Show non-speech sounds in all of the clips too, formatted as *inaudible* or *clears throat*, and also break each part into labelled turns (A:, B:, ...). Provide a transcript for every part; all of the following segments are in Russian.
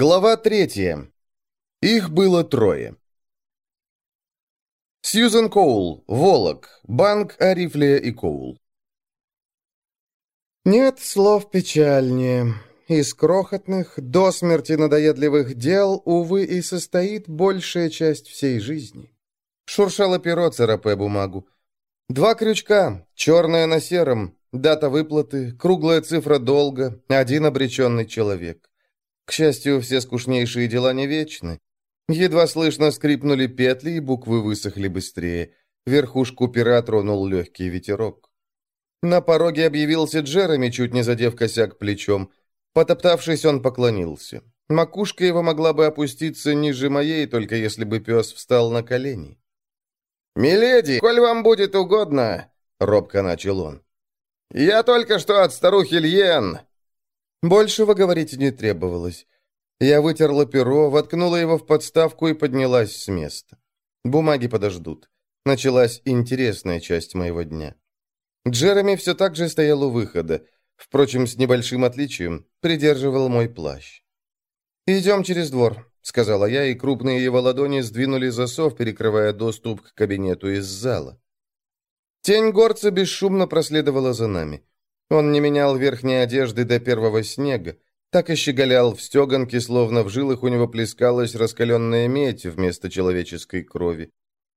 A: Глава третья. Их было трое. Сьюзен Коул, Волок, Банк Арифлия и Коул.
B: Нет слов печальнее. Из крохотных, до смерти надоедливых дел, увы, и состоит большая часть всей жизни. Шуршало перо, царапая бумагу. Два крючка, черное на сером, дата выплаты, круглая цифра долга, один обреченный человек. К счастью, все скучнейшие дела не вечны. Едва слышно скрипнули петли, и буквы высохли быстрее. Верхушку пера тронул легкий ветерок. На пороге объявился Джереми, чуть не задев косяк плечом. Потоптавшись, он поклонился. Макушка его могла бы опуститься ниже моей, только если бы пес встал на колени.
C: «Миледи, коль вам будет угодно», — робко начал он. «Я только что от старухи Льен.
B: Большего говорить не требовалось. Я вытерла перо, воткнула его в подставку и поднялась с места. Бумаги подождут. Началась интересная часть моего дня. Джереми все так же стоял у выхода. Впрочем, с небольшим отличием, придерживал мой плащ. «Идем через двор», — сказала я, и крупные его ладони сдвинули засов, перекрывая доступ к кабинету из зала. Тень горца бесшумно проследовала за нами. Он не менял верхней одежды до первого снега, так и щеголял в стеганке, словно в жилах у него плескалась раскаленная медь вместо человеческой крови.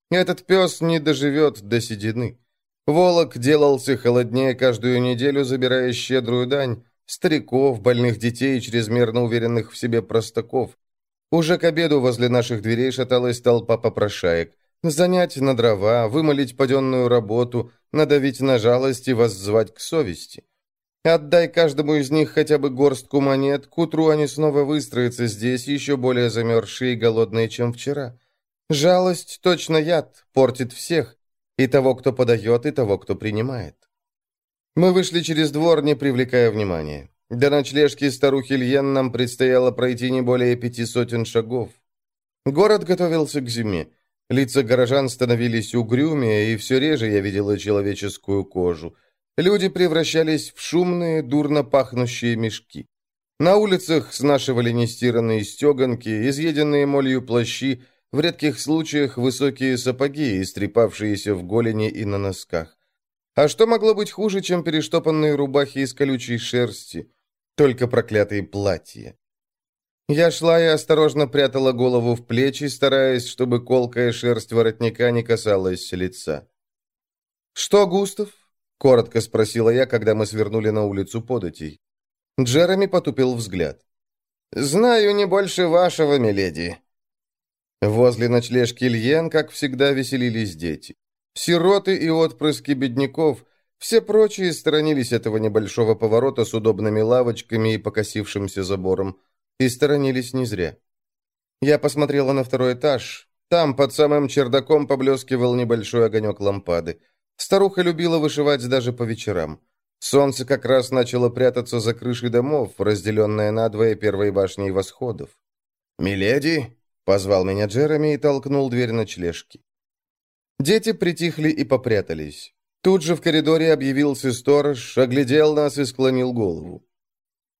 B: Этот пес не доживет до седины. Волок делался холоднее каждую неделю, забирая щедрую дань, стариков, больных детей и чрезмерно уверенных в себе простаков. Уже к обеду возле наших дверей шаталась толпа попрошаек. Занять на дрова, вымолить паденную работу, надавить на жалость и воззвать к совести. Отдай каждому из них хотя бы горстку монет, к утру они снова выстроятся здесь, еще более замерзшие и голодные, чем вчера. Жалость точно яд, портит всех, и того, кто подает, и того, кто принимает. Мы вышли через двор, не привлекая внимания. До ночлежки старухи Льен нам предстояло пройти не более пяти сотен шагов. Город готовился к зиме. Лица горожан становились угрюмее, и все реже я видела человеческую кожу. Люди превращались в шумные, дурно пахнущие мешки. На улицах снашивали нестиранные стеганки, изъеденные молью плащи, в редких случаях высокие сапоги, истрепавшиеся в голени и на носках. А что могло быть хуже, чем перештопанные рубахи из колючей шерсти? Только проклятые платья. Я шла и осторожно прятала голову в плечи, стараясь, чтобы колкая шерсть воротника не касалась лица. «Что, Густав?» — коротко спросила я, когда мы свернули на улицу податей. Джереми потупил взгляд.
C: «Знаю не больше вашего, миледи».
B: Возле ночлежки Льен, как всегда, веселились дети. Сироты и отпрыски бедняков, все прочие сторонились этого небольшого поворота с удобными лавочками и покосившимся забором и сторонились не зря. Я посмотрела на второй этаж. Там, под самым чердаком, поблескивал небольшой огонек лампады. Старуха любила вышивать даже по вечерам. Солнце как раз начало прятаться за крышей домов, разделенное надвое первой башней восходов.
A: «Миледи!» — позвал меня Джереми и толкнул дверь ночлежки.
B: Дети притихли и попрятались. Тут же в коридоре объявился сторож, оглядел нас и склонил голову.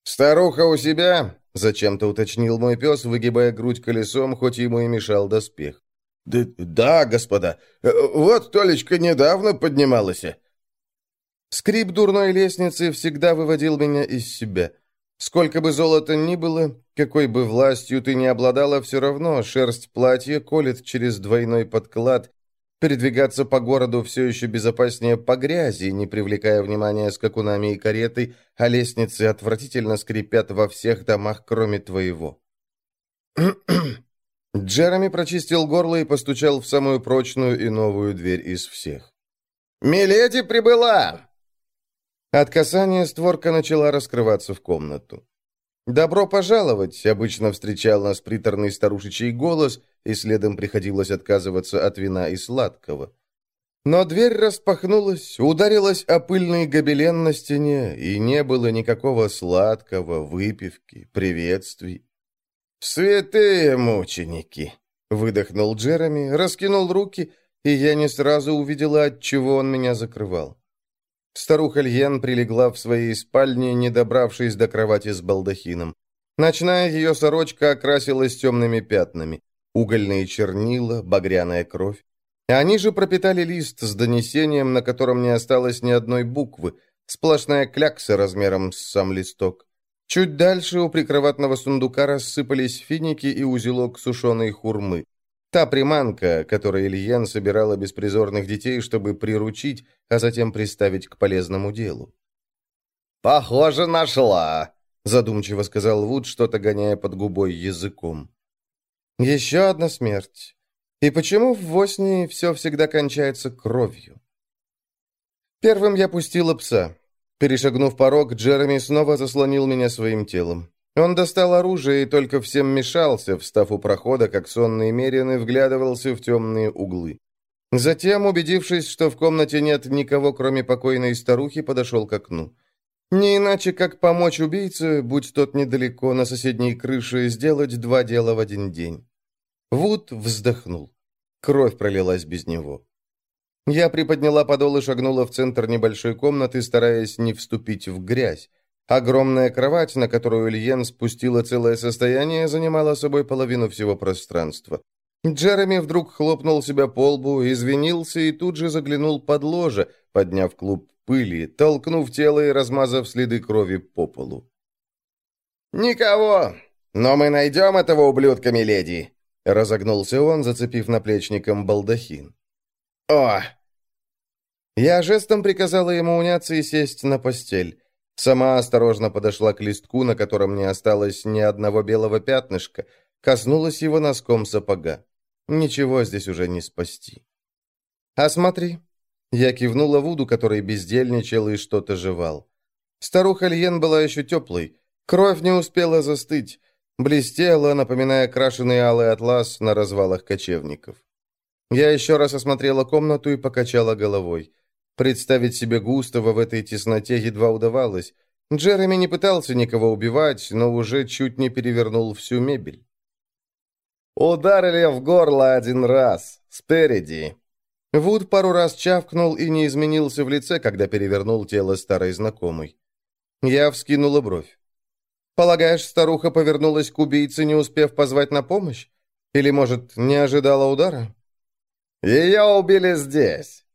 C: «Старуха у себя?»
B: — зачем-то уточнил мой пес, выгибая грудь колесом, хоть ему и мешал доспех.
C: «Да, да господа. Э, вот Толечка недавно поднималась».
B: Скрип дурной лестницы всегда выводил меня из себя. Сколько бы золота ни было, какой бы властью ты ни обладала, все равно шерсть платья колет через двойной подклад, Передвигаться по городу все еще безопаснее по грязи, не привлекая внимания скакунами и каретой, а лестницы отвратительно скрипят во всех домах, кроме твоего. *clears throat* Джереми прочистил горло и постучал в самую прочную и новую дверь из всех.
C: «Миледи прибыла!»
B: От касания створка начала раскрываться в комнату. «Добро пожаловать!» — обычно встречал нас приторный старушечий голос, и следом приходилось отказываться от вина и сладкого. Но дверь распахнулась, ударилась о пыльный гобелен на стене, и не было никакого сладкого, выпивки, приветствий.
C: «Святые мученики!» — выдохнул Джереми, раскинул руки, и я не сразу увидела, от чего он меня закрывал.
B: Старуха Льен прилегла в своей спальне, не добравшись до кровати с балдахином. Ночная ее сорочка окрасилась темными пятнами. Угольные чернила, багряная кровь. Они же пропитали лист с донесением, на котором не осталось ни одной буквы, сплошная клякса размером с сам листок. Чуть дальше у прикроватного сундука рассыпались финики и узелок сушеной хурмы. Та приманка, которой Ильен собирала беспризорных детей, чтобы приручить, а затем приставить к полезному делу.
C: «Похоже, нашла», —
B: задумчиво сказал Вуд, что-то гоняя под губой языком. «Еще одна смерть. И почему в Воснии все всегда кончается кровью?» Первым я пустила пса. Перешагнув порог, Джереми снова заслонил меня своим телом. Он достал оружие и только всем мешался, встав у прохода, как сонный мерин, и вглядывался в темные углы. Затем, убедившись, что в комнате нет никого, кроме покойной старухи, подошел к окну. Не иначе, как помочь убийце, будь тот недалеко, на соседней крыше, сделать два дела в один день. Вуд вздохнул. Кровь пролилась без него. Я приподняла подол и шагнула в центр небольшой комнаты, стараясь не вступить в грязь. Огромная кровать, на которую Ильен спустила целое состояние, занимала собой половину всего пространства. Джереми вдруг хлопнул себя по лбу, извинился и тут же заглянул под ложе, подняв клуб пыли, толкнув тело и размазав следы крови по полу.
C: «Никого! Но мы найдем этого ублюдка, миледи!»
B: Разогнулся он, зацепив наплечником балдахин.
C: «О!»
B: Я жестом приказала ему уняться и сесть на постель. Сама осторожно подошла к листку, на котором не осталось ни одного белого пятнышка, коснулась его носком сапога. Ничего здесь уже не спасти. «А смотри!» Я кивнула Вуду, который бездельничал и что-то жевал. Старуха Льен была еще теплой. Кровь не успела застыть. Блестела, напоминая крашеный алый атлас на развалах кочевников. Я еще раз осмотрела комнату и покачала головой. Представить себе Густава в этой тесноте едва удавалось. Джереми не пытался никого убивать, но уже чуть не перевернул всю мебель.
C: «Ударили в горло один раз, спереди».
B: Вуд пару раз чавкнул и не изменился в лице, когда перевернул тело старой знакомой. Я вскинула бровь. «Полагаешь, старуха повернулась к убийце, не успев позвать на помощь? Или, может, не ожидала удара?»
C: «Ее убили здесь!»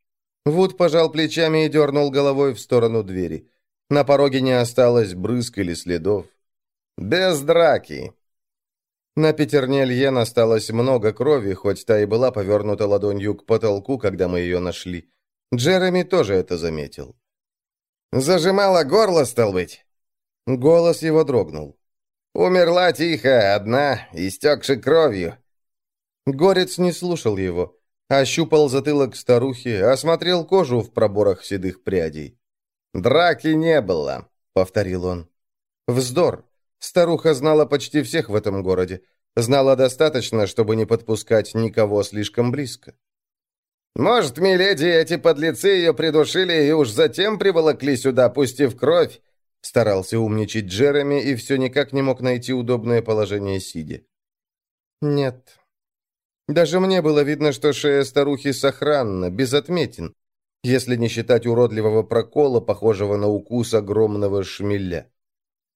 B: Вуд пожал плечами и дернул головой в сторону двери. На пороге не осталось брызг или следов.
C: «Без драки!»
B: На пятерне Льен осталось много крови, хоть та и была повернута ладонью к потолку, когда мы ее нашли. Джереми тоже это заметил.
C: «Зажимала горло, стал быть?»
B: Голос его дрогнул.
C: «Умерла тихо, одна, истекши кровью».
B: Горец не слушал его. Ощупал затылок старухи, осмотрел кожу в проборах седых прядей.
C: «Драки не было», — повторил он.
B: «Вздор. Старуха знала почти всех в этом городе. Знала достаточно, чтобы не подпускать никого слишком близко».
C: «Может, миледи, эти подлецы ее придушили и уж затем приволокли сюда, пустив кровь?»
B: Старался умничать Джереми и все никак не мог найти удобное положение сидя. «Нет, даже мне было видно, что шея старухи сохранна, без отметин, если не считать уродливого прокола, похожего на укус огромного шмеля.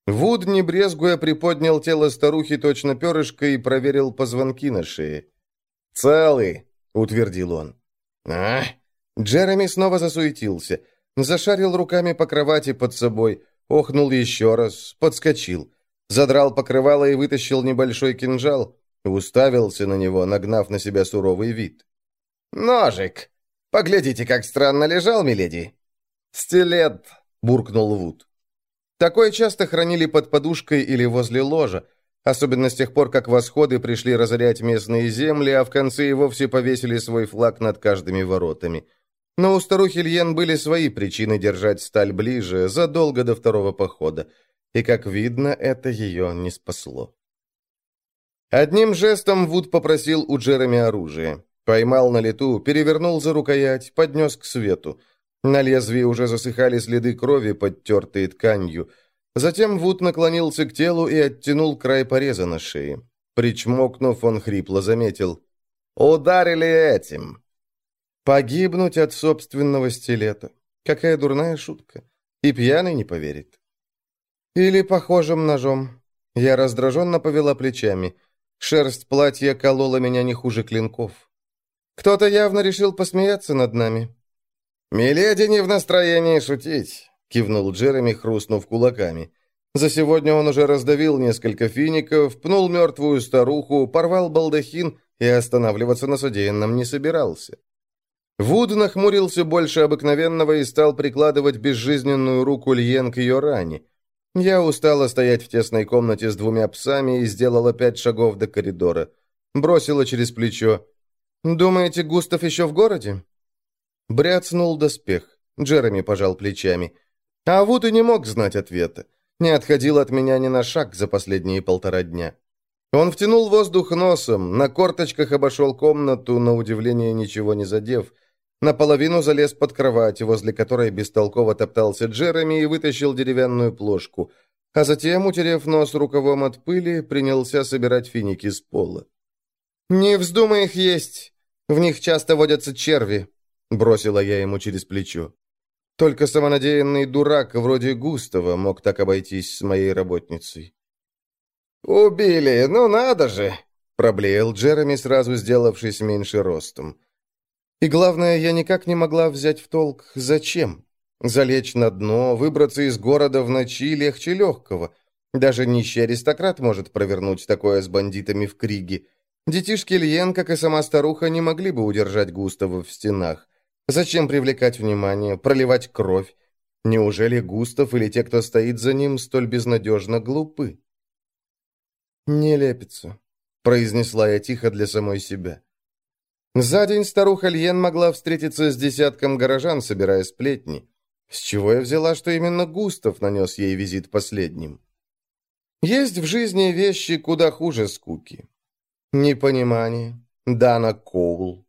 B: Вуд, не брезгуя, приподнял тело старухи точно перышко и проверил позвонки на шее.
C: «Целый», —
B: утвердил он.
C: «А?»
B: Джереми снова засуетился, зашарил руками по кровати под собой, охнул еще раз, подскочил, задрал покрывало и вытащил небольшой кинжал, Уставился на него, нагнав на себя суровый вид.
C: «Ножик! Поглядите, как странно лежал, миледи!»
B: «Стилет!» — буркнул Вуд. Такое часто хранили под подушкой или возле ложа, особенно с тех пор, как восходы пришли разорять местные земли, а в конце и вовсе повесили свой флаг над каждыми воротами. Но у старухи Льен были свои причины держать сталь ближе, задолго до второго похода, и, как видно, это ее не спасло. Одним жестом Вуд попросил у Джереми оружие. Поймал на лету, перевернул за рукоять, поднес к свету. На лезвии уже засыхали следы крови, подтертые тканью. Затем Вуд наклонился к телу и оттянул край пореза на шее. Причмокнув, он хрипло заметил.
C: «Ударили этим!»
B: «Погибнуть от собственного стилета. Какая дурная шутка. И пьяный не поверит». «Или похожим ножом», Я раздраженно повела плечами. Шерсть платья колола меня не хуже клинков. Кто-то явно решил посмеяться над нами.
C: «Миледи не в настроении шутить», — кивнул Джереми, хрустнув кулаками.
B: За сегодня он уже раздавил несколько фиников, пнул мертвую старуху, порвал балдахин и останавливаться на содеянном не собирался. Вуд нахмурился больше обыкновенного и стал прикладывать безжизненную руку Льен к ее ране. Я устала стоять в тесной комнате с двумя псами и сделала пять шагов до коридора. Бросила через плечо. «Думаете, Густав еще в городе?» Бряцнул доспех. Джереми пожал плечами. А Вуд и не мог знать ответа. Не отходил от меня ни на шаг за последние полтора дня. Он втянул воздух носом, на корточках обошел комнату, на удивление ничего не задев. Наполовину залез под кровать, возле которой бестолково топтался Джереми и вытащил деревянную плошку, а затем, утерев нос рукавом от пыли, принялся собирать финики с пола. «Не вздумай их есть! В них часто водятся черви!» — бросила я ему через плечо. Только самонадеянный дурак вроде Густава мог так обойтись с моей работницей.
C: «Убили, ну надо же!»
B: — проблеял Джереми, сразу сделавшись меньше ростом. И главное, я никак не могла взять в толк, зачем. Залечь на дно, выбраться из города в ночи легче легкого. Даже нищий аристократ может провернуть такое с бандитами в Криге. Детишки Льен, как и сама старуха, не могли бы удержать Густава в стенах. Зачем привлекать внимание, проливать кровь? Неужели Густав или те, кто стоит за ним, столь безнадежно глупы? «Не лепится», — произнесла я тихо для самой себя. За день старуха Льен могла встретиться с десятком горожан, собирая сплетни. С чего я взяла, что именно Густав нанес ей визит последним? Есть в жизни вещи куда хуже скуки. Непонимание, Дана Коул.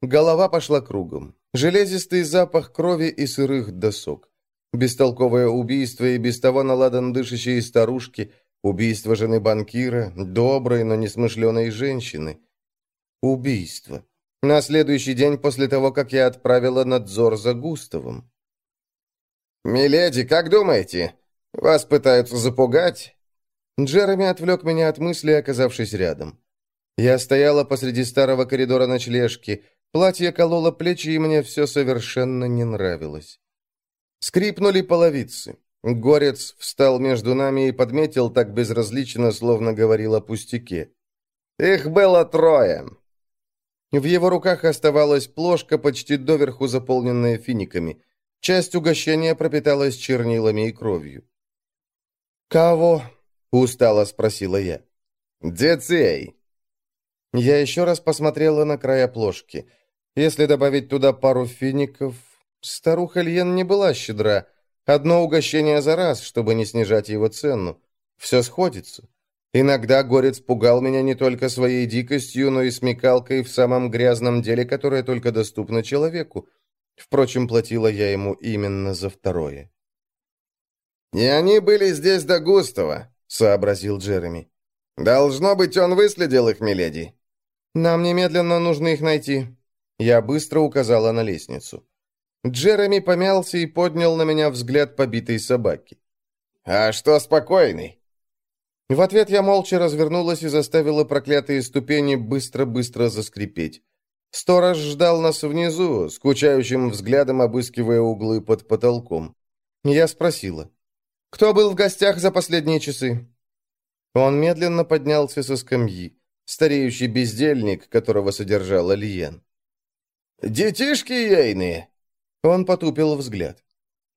B: Голова пошла кругом. Железистый запах крови и сырых досок. Бестолковое убийство и без того наладан дышащие старушки, убийство жены банкира, доброй, но несмышленой женщины — Убийство. На следующий день после того, как я отправила надзор за Густавом.
C: «Миледи, как думаете? Вас пытаются запугать?»
B: Джереми отвлек меня от мысли, оказавшись рядом. Я стояла посреди старого коридора ночлежки. Платье кололо плечи, и мне все совершенно не нравилось. Скрипнули половицы. Горец встал между нами и подметил так безразлично, словно говорил о пустяке.
C: «Их было трое.
B: В его руках оставалась плошка, почти доверху заполненная финиками. Часть угощения пропиталась чернилами и кровью. «Кого?» — устало спросила я.
C: «Децей!»
B: Я еще раз посмотрела на края плошки. Если добавить туда пару фиников... Старуха Льен не была щедра. Одно угощение за раз, чтобы не снижать его цену. Все сходится. Иногда горец пугал меня не только своей дикостью, но и смекалкой в самом грязном деле, которое только доступно человеку. Впрочем, платила я ему именно за второе.
C: «И они были здесь до Густава», — сообразил Джереми. «Должно быть, он выследил их, миледи».
B: «Нам немедленно нужно их найти». Я быстро указала на лестницу. Джереми помялся и поднял на меня взгляд побитой собаки.
C: «А что спокойный?»
B: В ответ я молча развернулась и заставила проклятые ступени быстро-быстро заскрипеть. Сторож ждал нас внизу, скучающим взглядом обыскивая углы под потолком. Я спросила, «Кто был в гостях за последние часы?» Он медленно поднялся со скамьи, стареющий бездельник, которого содержал Алиен.
C: «Детишки ейные!»
B: Он потупил взгляд.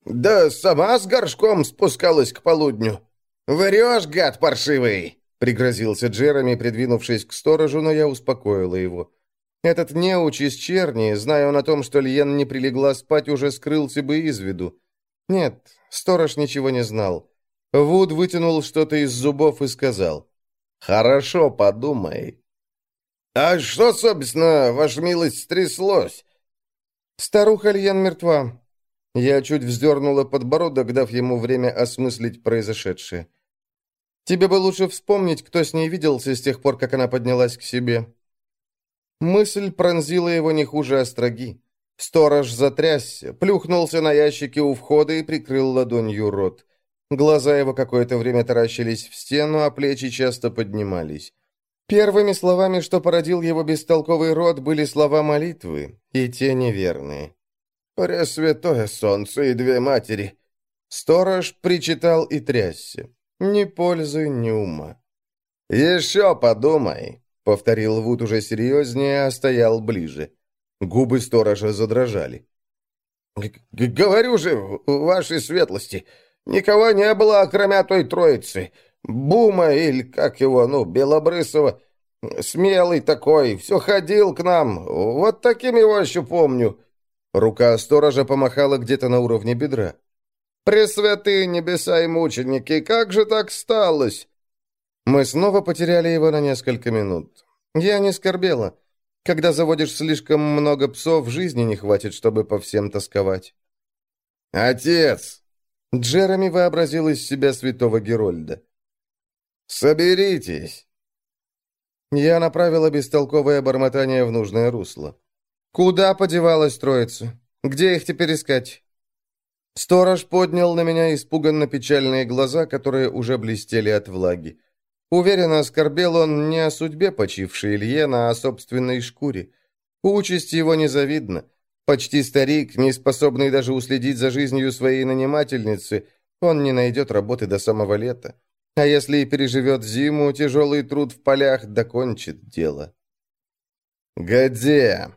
C: «Да сама с горшком спускалась к полудню. «Врешь, гад паршивый!» — пригрозился Джереми, придвинувшись к сторожу, но я успокоила его.
B: Этот неуч из черни, зная он о том, что Льен не прилегла спать, уже скрылся бы из виду. Нет, сторож ничего не знал. Вуд вытянул что-то из зубов и сказал.
C: «Хорошо, подумай». «А что, собственно, ваша милость, стряслось?»
B: «Старуха Льен мертва. Я чуть вздернула подбородок, дав ему время осмыслить произошедшее. «Тебе бы лучше вспомнить, кто с ней виделся с тех пор, как она поднялась к себе». Мысль пронзила его не хуже остроги. Сторож затрясся, плюхнулся на ящике у входа и прикрыл ладонью рот. Глаза его какое-то время таращились в стену, а плечи часто поднимались. Первыми словами, что породил его бестолковый род, были слова молитвы, и те неверные. «Пресвятое солнце и две матери!» Сторож причитал и трясся. Ни пользы, ни ума. «Еще подумай!» — повторил Вуд уже серьезнее, а стоял ближе. Губы сторожа задрожали. «Говорю же, вашей светлости, никого не было, кроме той троицы. Бума или как его, ну, Белобрысова. Смелый такой, все ходил к нам. Вот таким его еще помню». Рука сторожа помахала где-то на уровне бедра. «Пресвятые небеса и мученики, как же так сталось?» Мы снова потеряли его на несколько минут. Я не скорбела. Когда заводишь слишком много псов, жизни не хватит, чтобы по всем тосковать. «Отец!» Джереми вообразил из себя святого Герольда. «Соберитесь!» Я направила бестолковое бормотание в нужное русло. «Куда подевалась троица? Где их теперь искать?» Сторож поднял на меня испуганно печальные глаза, которые уже блестели от влаги. Уверенно оскорбел он не о судьбе почившей Ильена, а о собственной шкуре. Участь его незавидна. Почти старик, не способный даже уследить за жизнью своей нанимательницы, он не найдет работы до самого лета. А если и переживет зиму, тяжелый труд в полях докончит дело. «Где?»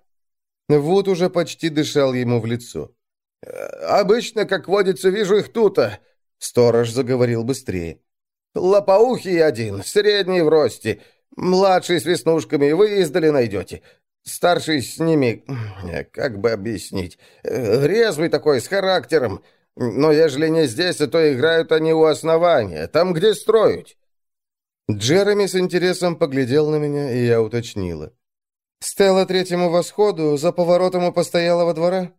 B: Вуд уже почти дышал ему в лицо. «Э, «Обычно, как водится, вижу их тут-то», — сторож заговорил быстрее. «Лопоухий один, средний в росте, младший с веснушками, вы издали найдете. Старший с ними, как бы объяснить, э, резвый такой, с характером. Но ежели не здесь, то играют они у основания, там, где строить». Джереми с интересом поглядел на меня, и я уточнила. «Стелла третьему восходу, за поворотом у постоялого двора?»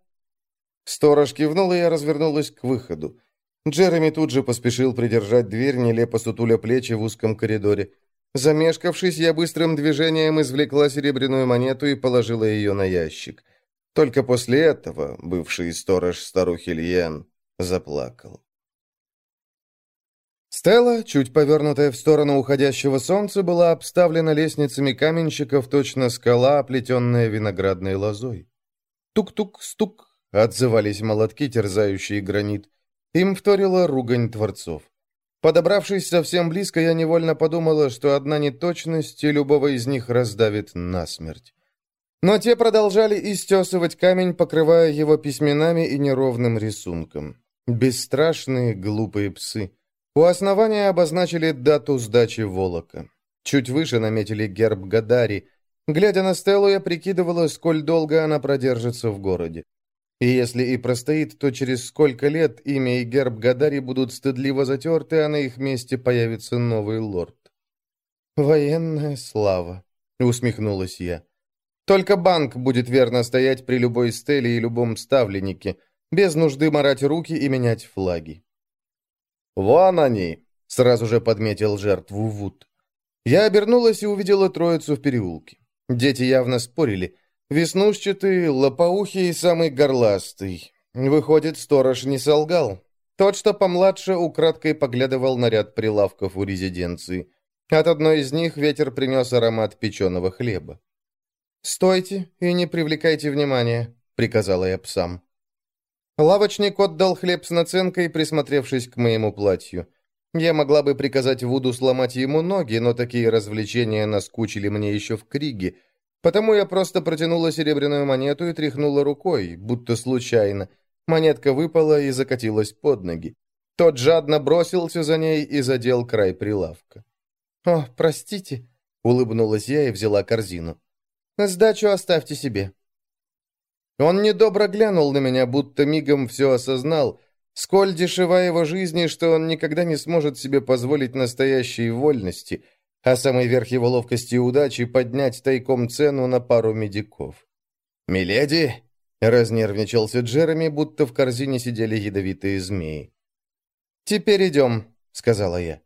B: Сторож кивнул, и я развернулась к выходу. Джереми тут же поспешил придержать дверь, нелепо сутуля плечи в узком коридоре. Замешкавшись, я быстрым движением извлекла серебряную монету и положила ее на ящик. Только после этого бывший сторож старухи Льен заплакал. Стелла, чуть повернутая в сторону уходящего солнца, была обставлена лестницами каменщиков, точно скала, оплетенная виноградной лозой. Тук-тук-стук отзывались молотки, терзающие гранит. Им вторила ругань творцов. Подобравшись совсем близко, я невольно подумала, что одна неточность и любого из них раздавит насмерть. Но те продолжали истесывать камень, покрывая его письменами и неровным рисунком. Бесстрашные, глупые псы. У основания обозначили дату сдачи Волока. Чуть выше наметили герб Гадари. Глядя на Стеллу, я прикидывала, сколь долго она продержится в городе. И если и простоит, то через сколько лет имя и герб Гадари будут стыдливо затерты, а на их месте появится новый лорд. «Военная слава», — усмехнулась я. «Только банк будет верно стоять при любой стеле и любом ставленнике, без нужды морать руки и менять флаги». «Вон они!» — сразу же подметил жертву Вуд. Я обернулась и увидела троицу в переулке. Дети явно спорили — Веснушчатый, лопоухий и самый горластый. Выходит, сторож не солгал. Тот, что помладше, украдкой поглядывал на ряд прилавков у резиденции. От одной из них ветер принес аромат печеного хлеба. «Стойте и не привлекайте внимания», — приказала я псам. Лавочник отдал хлеб с наценкой, присмотревшись к моему платью. Я могла бы приказать Вуду сломать ему ноги, но такие развлечения наскучили мне еще в Криге — Потому я просто протянула серебряную монету и тряхнула рукой, будто случайно. Монетка выпала и закатилась под ноги. Тот жадно бросился за ней и задел край прилавка. «О, простите», — улыбнулась я и взяла корзину. «Сдачу оставьте себе». Он недобро глянул на меня, будто мигом все осознал, сколь дешева его жизни, что он никогда не сможет себе позволить настоящей вольности — а самый верх его ловкости и удачи — поднять тайком цену на пару медиков. «Миледи!» — разнервничался Джереми, будто в корзине сидели ядовитые змеи. «Теперь идем», — сказала я.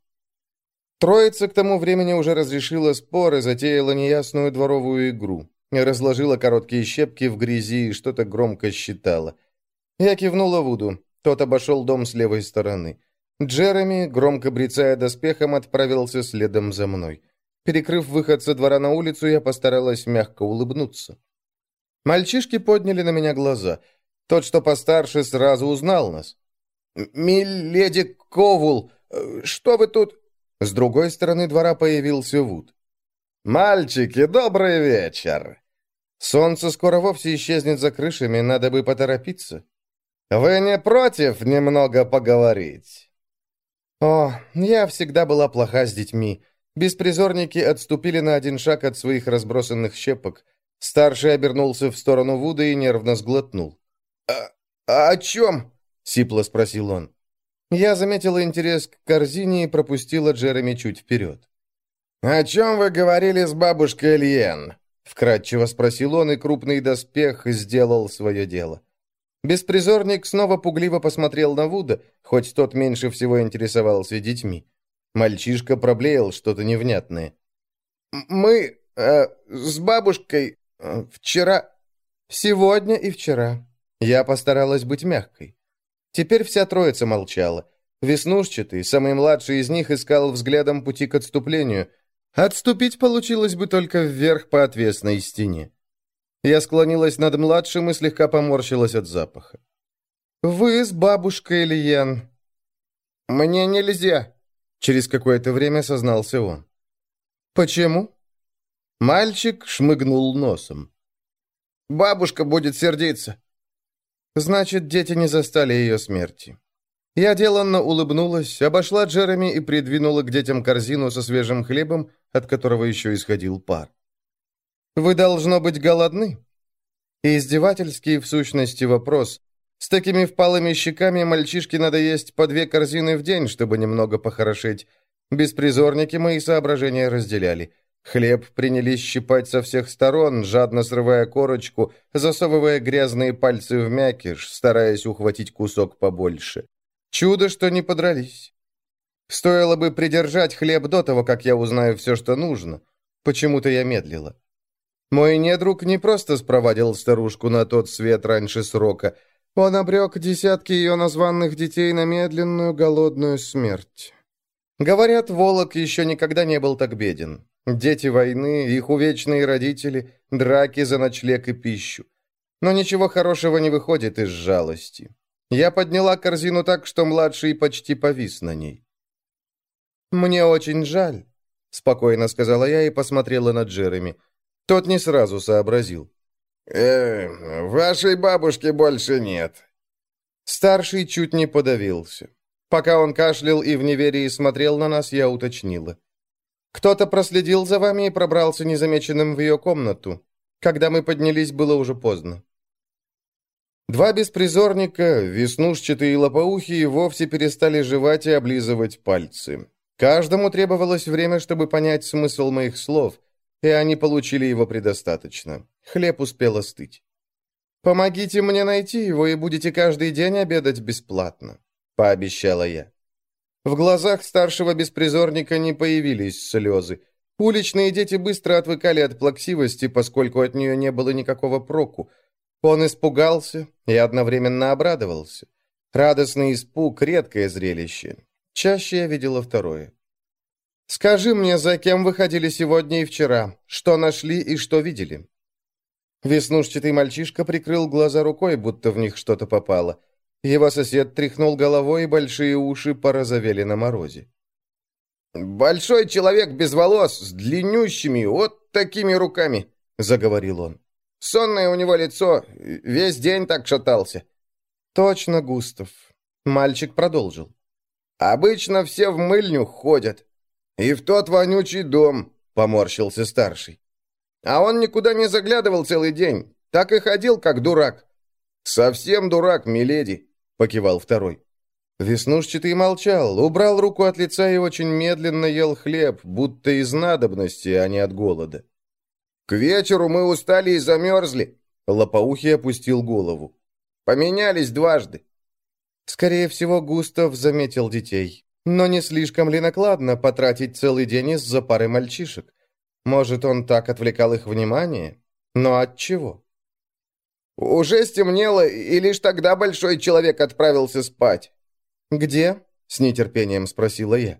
B: Троица к тому времени уже разрешила спор и затеяла неясную дворовую игру. Разложила короткие щепки в грязи и что-то громко считала. Я кивнула Вуду. Тот обошел дом с левой стороны. Джереми, громко брецая доспехом, отправился следом за мной. Перекрыв выход со двора на улицу, я постаралась мягко улыбнуться. Мальчишки подняли на меня глаза. Тот, что постарше, сразу узнал нас. «Миледи Ковул, э, что вы тут...» С другой стороны двора появился Вуд.
C: «Мальчики, добрый вечер!»
B: «Солнце скоро вовсе исчезнет за крышами, надо бы поторопиться».
C: «Вы не против немного поговорить?»
B: «О, я всегда была плоха с детьми. Беспризорники отступили на один шаг от своих разбросанных щепок. Старший обернулся в сторону Вуда и нервно сглотнул.
C: «А, а о чем?»
B: — сипло спросил он. Я заметила интерес к корзине и пропустила Джереми чуть вперед.
C: «О чем вы говорили с бабушкой Льен?»
B: — вкратчиво спросил он, и крупный доспех сделал свое дело. Беспризорник снова пугливо посмотрел на Вуда, хоть тот меньше всего интересовался детьми. Мальчишка проблеял что-то невнятное.
C: «Мы э, с бабушкой э, вчера...»
B: «Сегодня и вчера». Я постаралась быть мягкой. Теперь вся троица молчала. Веснушчатый, самый младший из них, искал взглядом пути к отступлению — Отступить получилось бы только вверх по отвесной стене. Я склонилась над младшим и слегка поморщилась от запаха. «Вы с бабушкой Ильян».
C: «Мне нельзя», — через какое-то время сознался он.
B: «Почему?» Мальчик шмыгнул носом.
C: «Бабушка будет сердиться».
B: «Значит, дети не застали ее смерти. Я деланно улыбнулась, обошла Джереми и придвинула к детям корзину со свежим хлебом, от которого еще исходил пар. «Вы, должно быть, голодны?» Издевательский, в сущности, вопрос. С такими впалыми щеками мальчишке надо есть по две корзины в день, чтобы немного похорошеть. Беспризорники мои соображения разделяли. Хлеб принялись щипать со всех сторон, жадно срывая корочку, засовывая грязные пальцы в мякиш, стараясь ухватить кусок побольше. Чудо, что не подрались. Стоило бы придержать хлеб до того, как я узнаю все, что нужно. Почему-то я медлила. Мой недруг не просто спровадил старушку на тот свет раньше срока. Он обрек десятки ее названных детей на медленную голодную смерть. Говорят, Волок еще никогда не был так беден. Дети войны, их увечные родители, драки за ночлег и пищу. Но ничего хорошего не выходит из жалости. Я подняла корзину так, что младший почти повис на ней. «Мне очень жаль», — спокойно сказала я и посмотрела на Джереми. Тот не сразу сообразил.
C: «Э, вашей бабушки больше нет».
B: Старший чуть не подавился. Пока он кашлял и в неверии смотрел на нас, я уточнила. «Кто-то проследил за вами и пробрался незамеченным в ее комнату. Когда мы поднялись, было уже поздно». Два беспризорника, веснушчатые и лопоухие, вовсе перестали жевать и облизывать пальцы. Каждому требовалось время, чтобы понять смысл моих слов, и они получили его предостаточно. Хлеб успел остыть. «Помогите мне найти его, и будете каждый день обедать бесплатно», — пообещала я. В глазах старшего беспризорника не появились слезы. Уличные дети быстро отвыкали от плаксивости, поскольку от нее не было никакого проку — он испугался и одновременно обрадовался. Радостный испуг — редкое зрелище. Чаще я видела второе. «Скажи мне, за кем вы ходили сегодня и вчера? Что нашли и что видели?» Веснушчатый мальчишка прикрыл глаза рукой, будто в них что-то попало. Его сосед тряхнул головой, и большие уши порозовели на морозе.
C: «Большой человек без волос, с длиннющими, вот такими руками», — заговорил он. Сонное у него лицо, весь день так шатался».
B: «Точно, Густав». Мальчик продолжил.
C: «Обычно все в мыльню ходят. И в тот вонючий дом», — поморщился старший. «А он никуда не заглядывал целый день. Так и ходил, как дурак». «Совсем дурак, миледи», — покивал второй.
B: Веснушчатый молчал, убрал руку от лица и очень медленно ел хлеб, будто из надобности, а не от голода.
C: «К вечеру мы устали и замерзли», — Лопоухий опустил голову. «Поменялись дважды».
B: Скорее всего, Густав заметил детей. Но не слишком ли накладно потратить целый день из-за пары мальчишек? Может, он так отвлекал их внимание? Но от чего?
C: «Уже стемнело, и лишь тогда большой человек отправился спать».
B: «Где?» — с нетерпением спросила я.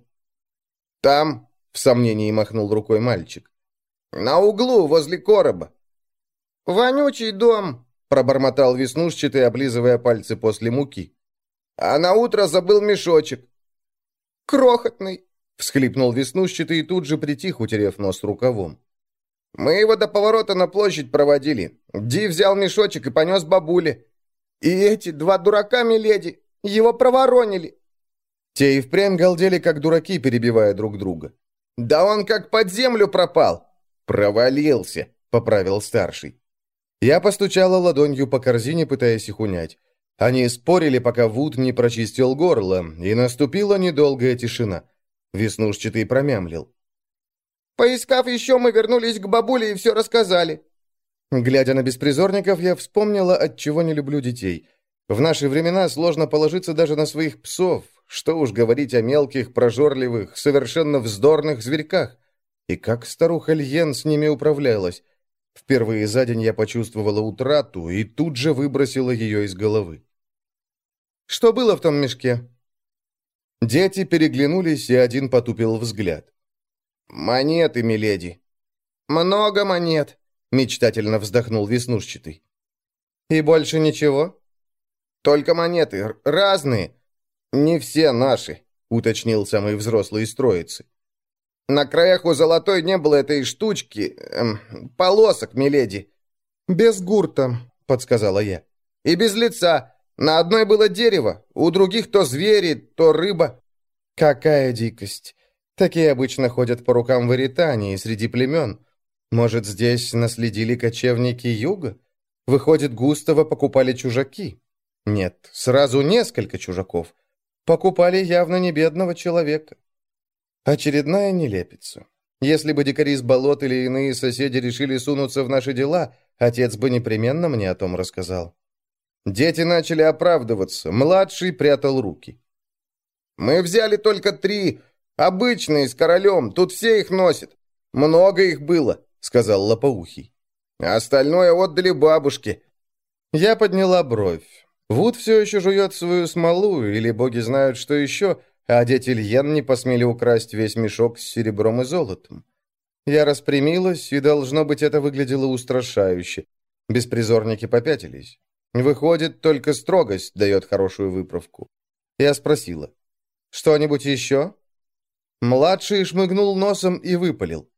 C: «Там», — в сомнении махнул рукой мальчик. «На углу, возле короба». «Вонючий дом», — пробормотал веснушчатый, облизывая пальцы после муки. «А на утро забыл мешочек». «Крохотный», — всхлипнул веснушчатый и тут же притих, утерев нос рукавом. «Мы его до поворота на площадь проводили. Ди взял мешочек и понес бабуле. И эти два дурака, миледи, его проворонили».
B: Те и впрямь галдели, как дураки, перебивая друг друга.
C: «Да он как под землю пропал!» «Провалился», — поправил старший.
B: Я постучала ладонью по корзине, пытаясь их унять. Они спорили, пока Вуд не прочистил горло, и наступила недолгая тишина. Веснушчатый промямлил.
D: «Поискав еще, мы вернулись к бабуле и все рассказали».
B: Глядя на беспризорников, я вспомнила, от чего не люблю детей. В наши времена сложно положиться даже на своих псов, что уж говорить о мелких, прожорливых, совершенно вздорных зверьках. И как старуха Льен с ними управлялась. Впервые за день я почувствовала утрату и тут же выбросила ее из головы. «Что было в том мешке?» Дети переглянулись, и один потупил взгляд.
C: «Монеты, миледи».
D: «Много монет», — мечтательно вздохнул веснушчатый. «И больше ничего?»
C: «Только монеты. Разные. «Не все наши», — уточнил самый взрослый из троицы. «На краях у золотой не было этой штучки, эм, полосок, миледи».
B: «Без гурта», — подсказала я.
C: «И без лица. На одной было дерево, у других то звери, то рыба».
B: «Какая дикость! Такие обычно ходят по рукам в Иритании, среди племен. Может, здесь наследили кочевники юга? Выходит, Густава покупали чужаки? Нет, сразу несколько чужаков. Покупали явно не бедного человека. Очередная нелепица. Если бы дикари с болот или иные соседи решили сунуться в наши дела, отец бы непременно мне о том рассказал. Дети начали оправдываться, младший прятал руки.
C: «Мы взяли только три, обычные, с королем, тут все их носят. Много их было», — сказал Лопоухий. «Остальное отдали бабушке».
B: Я подняла бровь. Вуд все еще жует свою смолу, или боги знают, что еще, а дети Льен не посмели украсть весь мешок с серебром и золотом. Я распрямилась, и, должно быть, это выглядело устрашающе. Беспризорники попятились. Выходит, только строгость дает хорошую выправку. Я спросила, «Что-нибудь еще?» Младший шмыгнул носом и выпалил.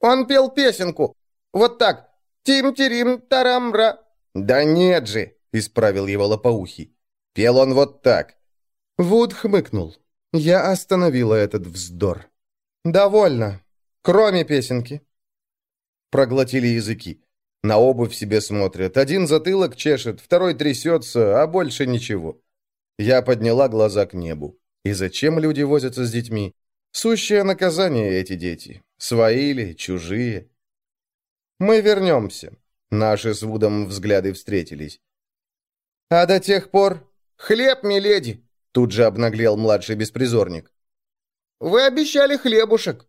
D: «Он пел песенку. Вот так. Тим-тирим, тарамра».
C: «Да нет же!» исправил его лопоухий. Пел он вот так.
B: Вуд хмыкнул. Я остановила этот вздор. «Довольно. Кроме песенки». Проглотили языки. На обувь себе смотрят. Один затылок чешет, второй трясется, а больше ничего. Я подняла глаза к небу. И зачем люди возятся с детьми? Сущее наказание эти дети. Свои ли, чужие? Мы вернемся. Наши с Вудом взгляды встретились. А до тех пор...
D: «Хлеб, миледи!»
B: Тут же обнаглел младший беспризорник.
D: «Вы обещали хлебушек!»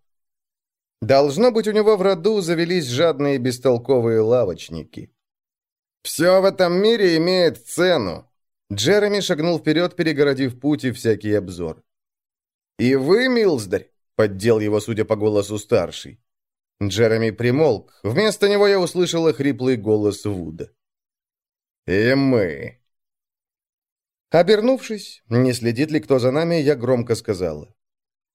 B: Должно быть, у него в роду завелись жадные бестолковые лавочники.
C: «Все в этом мире имеет цену!»
B: Джереми шагнул вперед, перегородив путь и всякий обзор.
C: «И вы, Милздарь?» — поддел его, судя по голосу, старший.
B: Джереми примолк. Вместо него я услышала хриплый голос Вуда.
C: «И мы!»
B: Обернувшись, не следит ли кто за нами, я громко сказала.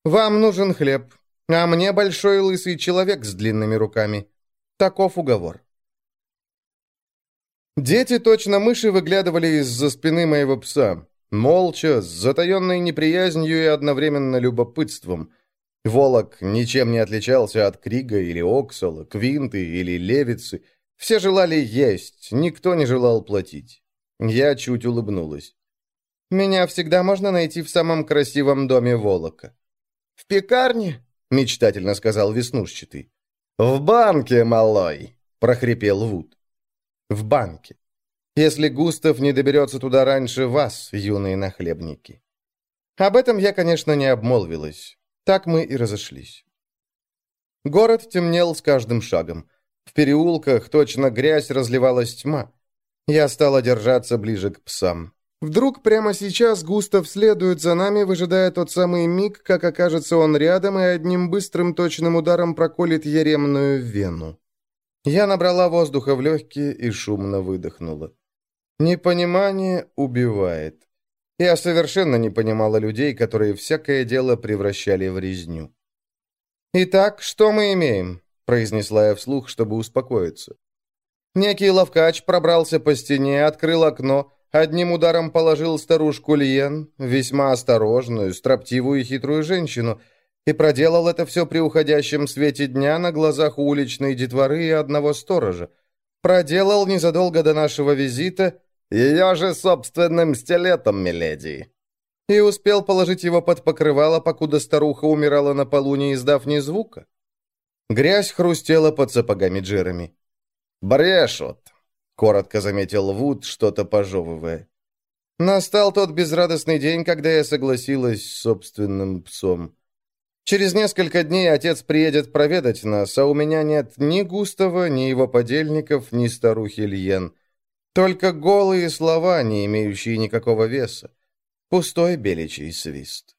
B: «Вам нужен хлеб, а мне большой лысый человек с длинными руками. Таков уговор». Дети, точно мыши, выглядывали из-за спины моего пса, молча, с затаенной неприязнью и одновременно любопытством. Волок ничем не отличался от Крига или Оксала, Квинты или Левицы. Все желали есть, никто не желал платить. Я чуть улыбнулась. Меня всегда можно найти в самом красивом доме Волока».
D: «В пекарне?»
B: — мечтательно сказал Веснушчатый.
C: «В банке, малой!» — прохрипел Вуд.
B: «В банке. Если Густав не доберется туда раньше вас, юные нахлебники». Об этом я, конечно, не обмолвилась. Так мы и разошлись. Город темнел с каждым шагом. В переулках точно грязь разливалась тьма. Я стала держаться ближе к псам. Вдруг прямо сейчас Густав следует за нами, выжидая тот самый миг, как окажется он рядом и одним быстрым точным ударом проколет еремную вену. Я набрала воздуха в легкие и шумно выдохнула. Непонимание убивает. Я совершенно не понимала людей, которые всякое дело превращали в резню. «Итак, что мы имеем?» – произнесла я вслух, чтобы успокоиться. Некий ловкач пробрался по стене, открыл окно, одним ударом положил старушку Лиен, весьма осторожную, строптивую и хитрую женщину, и проделал это все при уходящем свете дня на глазах уличной детворы и одного сторожа. Проделал незадолго до нашего визита ее же собственным стилетом, миледи. И успел положить его под покрывало, покуда старуха умирала на полу, не издав ни звука. Грязь хрустела под сапогами Джереми.
C: «Брешут», — коротко заметил Вуд, что-то пожевывая.
B: Настал тот безрадостный день, когда я согласилась с собственным псом. Через несколько дней отец приедет проведать нас, а у меня нет ни Густава, ни его подельников, ни старухи Льен. Только голые слова, не имеющие никакого веса. Пустой беличий свист.